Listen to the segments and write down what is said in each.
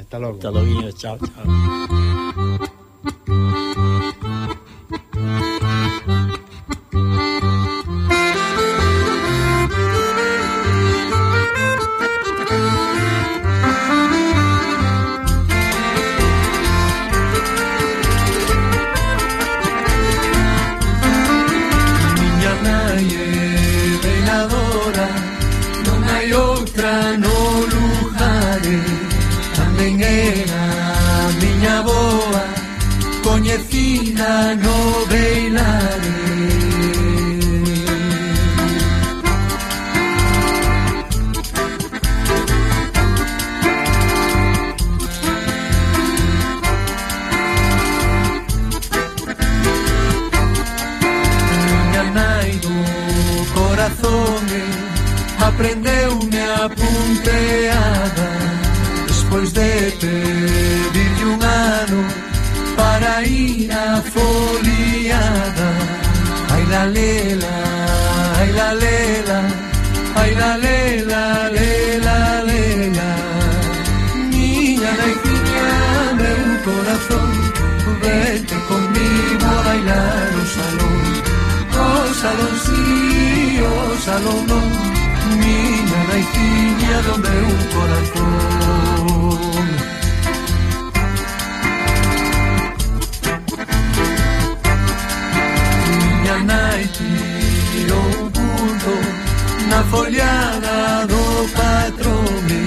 Hasta luego. Hasta luego, chao, chao. no vecina no bailaré. aprendeume a punteada Despois de pedirlle un ano para ir a foliada Ai la lela, ai la. Lela Ai la lela, lela, lela Miña naifiña, meu corazón. Vete conmigo a bailar o salón. O salón sí, o salón non Miña naifiña do meu corazón. foliada do patrome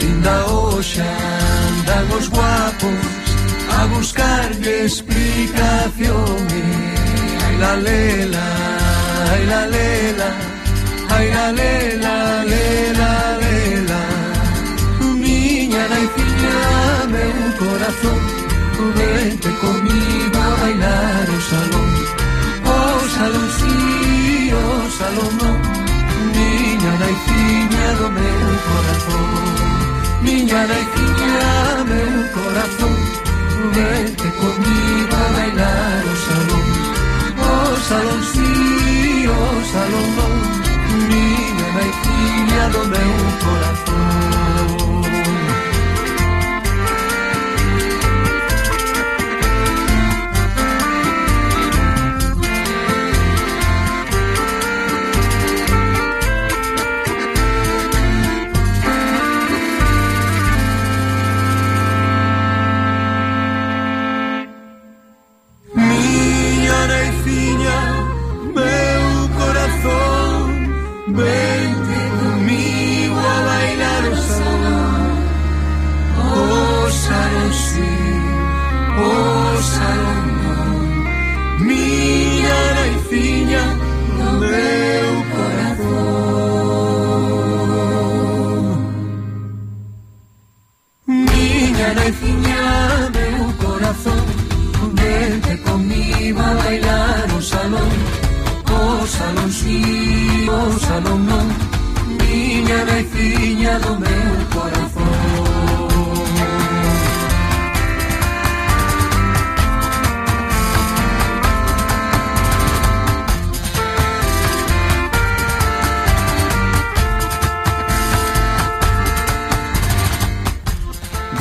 Inda hoxe andan os guapos A buscarlle explicacións Ai la lela, ai la lela Ai la lela, lela, lela Miña nai fiña, meu corazón Vente comigo a bailar o salón. O salón sí, o salón non naiciña do meu corazón. Miña naiciña, meu corazón. Vente comigo a bailar o salón. O salón sí, o salón non Miña naiciña do meu corazón. Vente conmigo a bailar o salón. O salón sí, o salón non Miña veciña do meu corazón.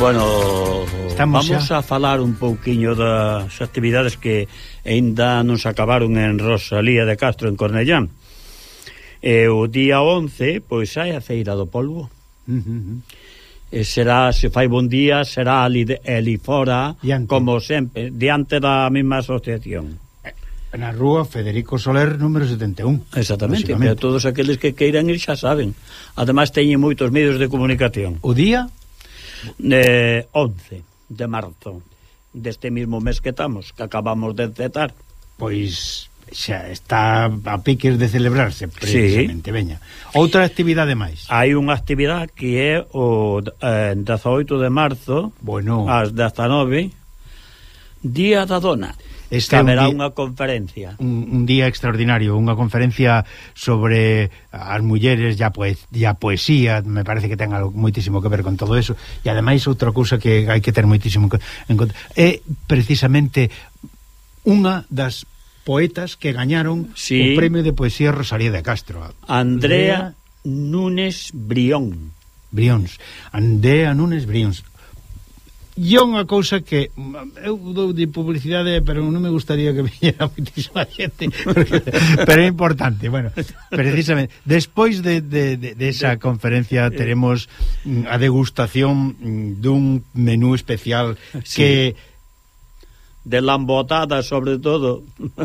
Bueno, Estamos vamos xa. a falar un pouquiño das actividades que aínda non se acabaron en Rosalía de Castro, en Cornellán. E o día 11, pois hai a Feira do Polvo. Uh -huh. E será, se fai bon día, será ali, de, ali fora, diante. como sempre, diante da mesma asociación. Eh, na rúa Federico Soler, número 71. Exactamente, pero todos aqueles que queiran ir xa saben. Ademais, teñen moitos medios de comunicación. O día eh, 11 de marzo deste mismo mes que estamos, que acabamos de encetar. Pois xa está a piques de celebrarse precisamente, sí. veña. Outra actividade máis. Hai unha actividade que é o eh, 18 de marzo, bueno, ás 19, Día da Dona. Está haberá un día, unha conferencia. Un, un día extraordinario, unha conferencia sobre as mulleres e a, poe, a poesía, me parece que ten algo moitísimo que ver con todo eso. E ademais outra cousa que hai que ter moitísimo en conta é precisamente unha das poetas que gañaron sí. o premio de poesía Rosalía de Castro. Andrea Núñez Brión. Brións. Andrea Núñez Brións. E unha cousa que eu dou de publicidade, pero non me gustaría que viñera moitísima xente. Porque... pero é importante, bueno, precisamente. Despois de, de, de, de esa conferencia eh. teremos mm, a degustación mm, dun menú especial sí. que de lambotada, sobre todo.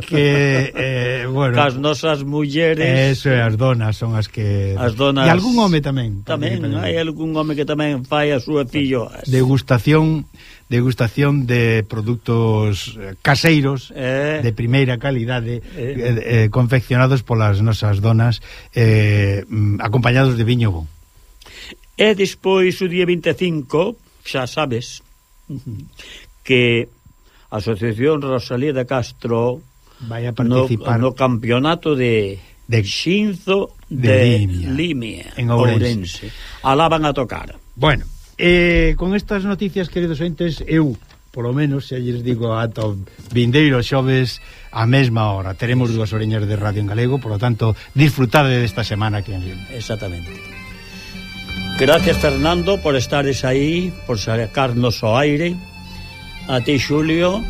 Que, eh, bueno... Cas nosas mulleres... Eso, as donas son as que... As donas... E algún home tamén. Tamén, hai algún home que tamén fai a súa fillo. Degustación degustación de produtos eh, caseiros eh, de primeira calidade eh, eh, eh confeccionados polas nosas donas eh, mm, acompañados de viño bon. E despois o día 25, xa sabes, que Asociación Rosalía de Castro vai a participar no, no campeonato de de Xinzo de, de Limia, Limia en Ourense. Ourense. Alá van a tocar. Bueno, eh, con estas noticias, queridos entes, eu, polo menos, se lles digo ata o vindeiro xoves a mesma hora. Teremos dúas oreñas de radio en galego, por lo tanto, disfrutade desta semana que en Exactamente. Gracias, Fernando, por estares aí, por sacarnos o aire a ti Xulio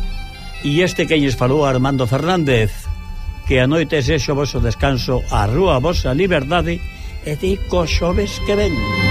e este que lles falou Armando Fernández que a noite sexo vosso descanso a rúa vosa liberdade e ti co xoves que ven.